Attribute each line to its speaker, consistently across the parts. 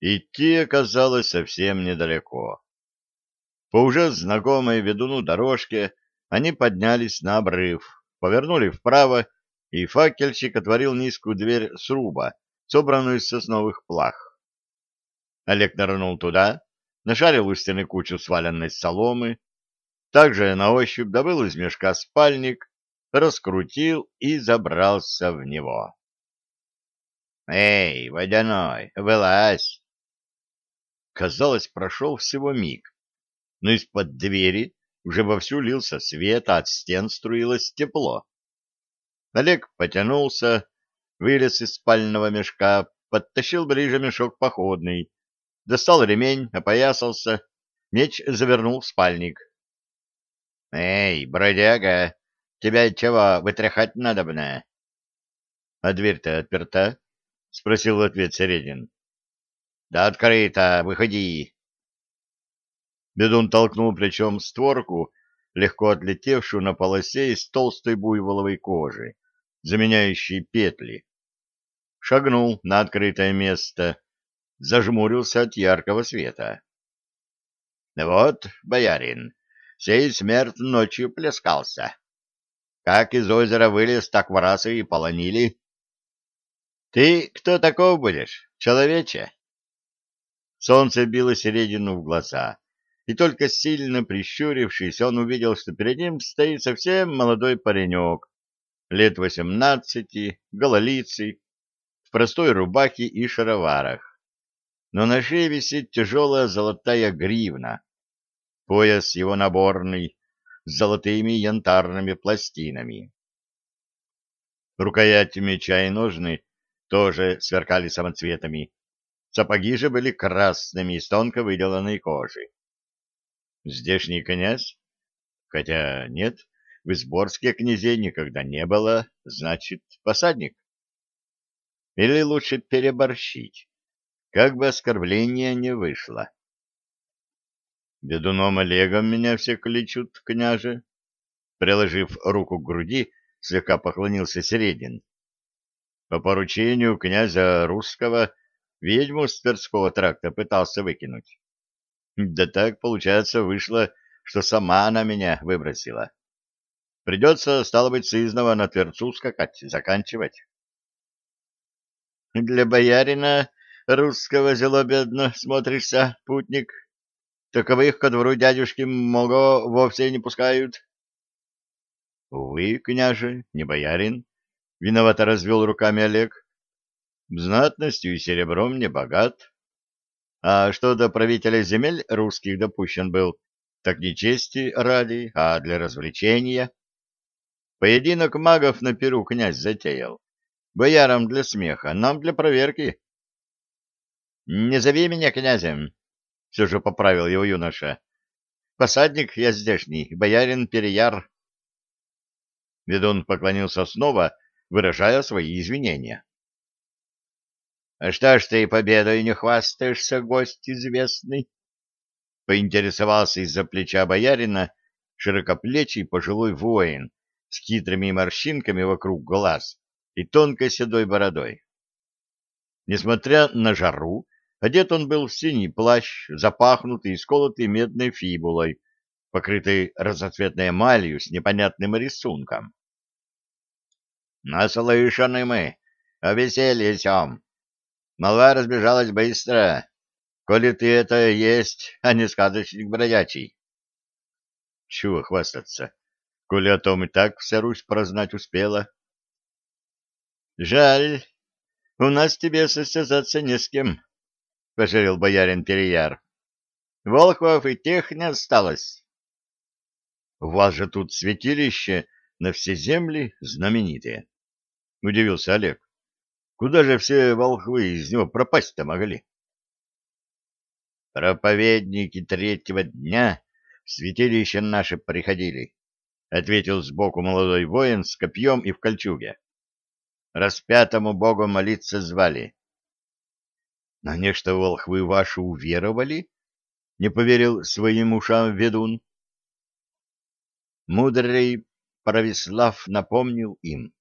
Speaker 1: Идти оказалось совсем недалеко. По уже знакомой ведуну дорожке они поднялись на обрыв, повернули вправо, и факельщик отворил низкую дверь сруба, собранную из сосновых плах. Олег нырнул туда, нашарил у стены кучу сваленной соломы, также на ощупь добыл из мешка спальник, раскрутил и забрался в него. «Эй, водяной, вылазь!» Казалось, прошел всего миг, но из-под двери уже вовсю лился свет, а от стен струилось тепло. Олег потянулся, вылез из спального мешка, подтащил ближе мешок походный, достал ремень, опоясался, меч завернул в спальник. — Эй, бродяга, тебя чего, вытряхать надобно? — А дверь-то отперта? — спросил в ответ Середин. — Да открыто, выходи. Бедун толкнул плечом створку, легко отлетевшую на полосе из толстой буйволовой кожи, заменяющей петли. Шагнул на открытое место, зажмурился от яркого света. — Вот, боярин, сей смерть ночью плескался. Как из озера вылез, так в и полонили. — Ты кто таков будешь, человече? Солнце било середину в глаза и только сильно прищурившись, он увидел, что перед ним стоит совсем молодой паренек, лет восемнадцати, гололицый, в простой рубахе и шароварах. Но на шее висит тяжелая золотая гривна, пояс его наборный, с золотыми янтарными пластинами. Рукоять меча и ножны тоже сверкали самоцветами, сапоги же были красными из тонко выделанной кожи. Здешний князь? Хотя нет, в Изборске князей никогда не было, значит, посадник. Или лучше переборщить, как бы оскорбление не вышло. Ведуном Олегом меня все кличут, княже. Приложив руку к груди, слегка поклонился Середин. По поручению князя русского ведьму с Тверского тракта пытался выкинуть. Да так, получается, вышло, что сама она меня выбросила. Придется, стало быть, сызнова на Тверцу скакать, заканчивать. Для боярина русского зело бедно смотришься, путник. Таковых ко двору дядюшки Мого вовсе не пускают. Увы, княже, не боярин. Виновато развел руками Олег. Знатностью и серебром не богат. А что до правителя земель русских допущен был, так не чести ради, а для развлечения. Поединок магов на перу князь затеял. Боярам для смеха, нам для проверки. — Не зови меня князем, — все же поправил его юноша. — Посадник я здешний, боярин Переяр. Ведун поклонился снова, выражая свои извинения. — что ж ты победой не хвастаешься, гость известный? — поинтересовался из-за плеча боярина широкоплечий пожилой воин с хитрыми морщинками вокруг глаз и тонкой седой бородой. Несмотря на жару, одет он был в синий плащ, запахнутый и сколотый медной фибулой, покрытый разноцветной эмалью с непонятным рисунком. — Наслышаны мы о веселье сём, Молва разбежалась быстро, коли ты это есть, а не сказочник бродячий. Чего хвастаться, коли о том и так вся Русь прознать успела? Жаль, у нас тебе состязаться не с кем, — пожалел боярин Переяр. Волхов и тех не осталось. У вас же тут святилище на все земли знаменитые, — удивился Олег. Куда же все волхвы из него пропасть-то могли? Проповедники третьего дня в святилище наше приходили, — ответил сбоку молодой воин с копьем и в кольчуге. Распятому богу молиться звали. — На нечто волхвы ваши уверовали? — не поверил своим ушам ведун. Мудрый Правислав напомнил им,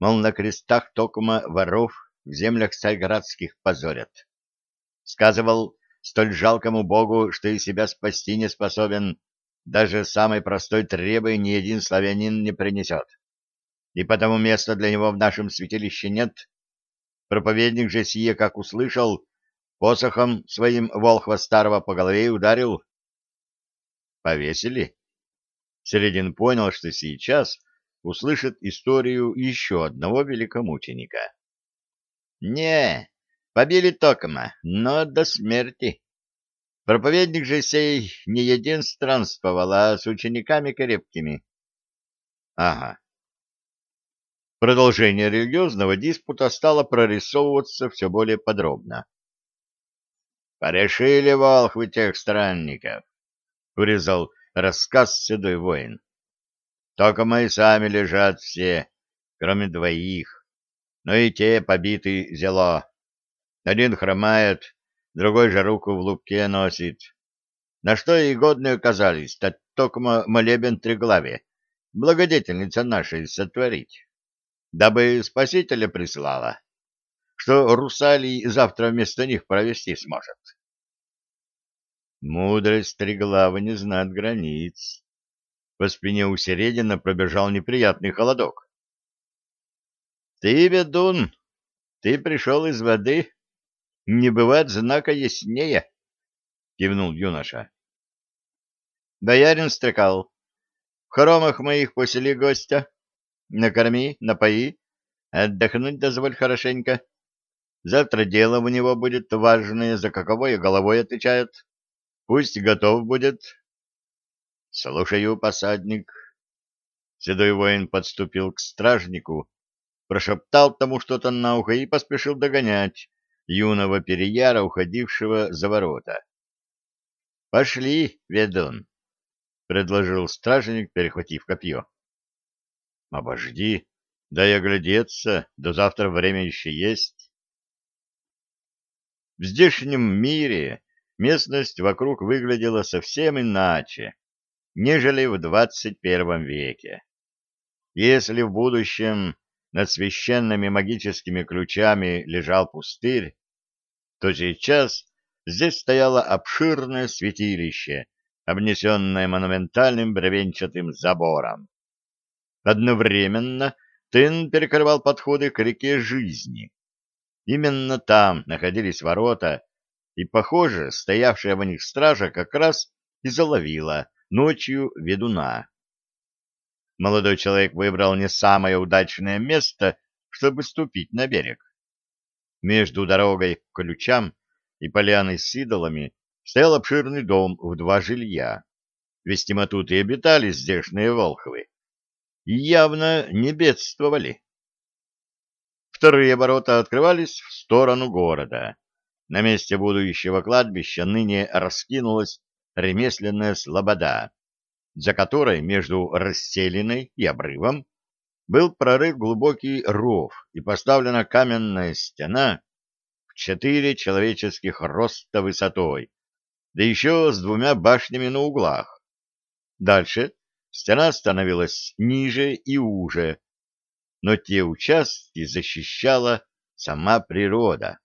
Speaker 1: мол, на крестах токма воров в землях царьградских позорят. Сказывал столь жалкому богу, что и себя спасти не способен, даже самой простой требой ни один славянин не принесет. И потому места для него в нашем святилище нет. Проповедник же сие, как услышал, посохом своим волхва старого по голове ударил. Повесили? Середин понял, что сейчас услышит историю еще одного великомученика. Не, побили токма, но до смерти. Проповедник же сей не един странствовал, а с учениками крепкими. Ага. Продолжение религиозного диспута стало прорисовываться все более подробно. «Порешили волхвы тех странников», — урезал рассказ седой воин. «Только мои сами лежат все, кроме двоих, но и те побиты зело. Один хромает, другой же руку в лупке носит. На что и годные оказались, так только молебен триглаве, благодетельница нашей сотворить, дабы спасителя прислала, что Русалий завтра вместо них провести сможет. Мудрость триглава не знает границ. По спине у Середина пробежал неприятный холодок. — Ты, ведун, ты пришел из воды? Не бывает знака яснее, — кивнул юноша. Боярин стрекал. В хоромах моих посели гостя. Накорми, напои, отдохнуть дозволь хорошенько. Завтра дело у него будет важное, за каковое головой отвечает. Пусть готов будет. Слушаю, посадник. Седой воин подступил к стражнику, прошептал тому что-то на ухо и поспешил догонять юного переяра, уходившего за ворота. — Пошли, ведун, — предложил стражник, перехватив копье. — Обожди, дай оглядеться, до завтра время еще есть. В здешнем мире местность вокруг выглядела совсем иначе, нежели в двадцать первом веке. Если в будущем над священными магическими ключами лежал пустырь, то сейчас здесь стояло обширное святилище, обнесенное монументальным бревенчатым забором. Одновременно тын перекрывал подходы к реке жизни. Именно там находились ворота, и, похоже, стоявшая в них стража как раз и заловила ночью ведуна. Молодой человек выбрал не самое удачное место, чтобы ступить на берег. Между дорогой к ключам и поляной с идолами стоял обширный дом в два жилья. Вестимо и обитали здешние волхвы. И явно не бедствовали. Вторые ворота открывались в сторону города. На месте будущего кладбища ныне раскинулась ремесленная слобода, за которой между расселенной и обрывом был прорыт глубокий ров и поставлена каменная стена в четыре человеческих роста высотой, да еще с двумя башнями на углах. Дальше стена становилась ниже и уже, но те участки защищала сама природа.